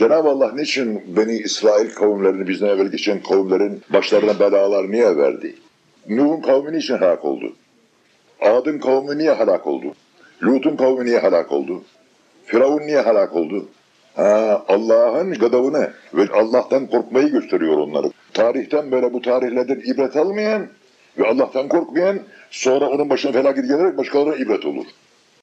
Cenab-ı Allah niçin Beni İsrail kavimlerini bizden evvel geçen kavimlerin başlarına belalar niye verdi? Nuh'un kavmi niçin helak oldu? Ad'ın kavmi niye helak oldu? Lut'un kavmi niye helak oldu? Firavun niye helak oldu? Ha, Allah'ın gadabını ve Allah'tan korkmayı gösteriyor onları. Tarihten böyle bu tarihlerden ibret almayan ve Allah'tan korkmayan sonra onun başına felaket gelerek başkalarına ibret olur.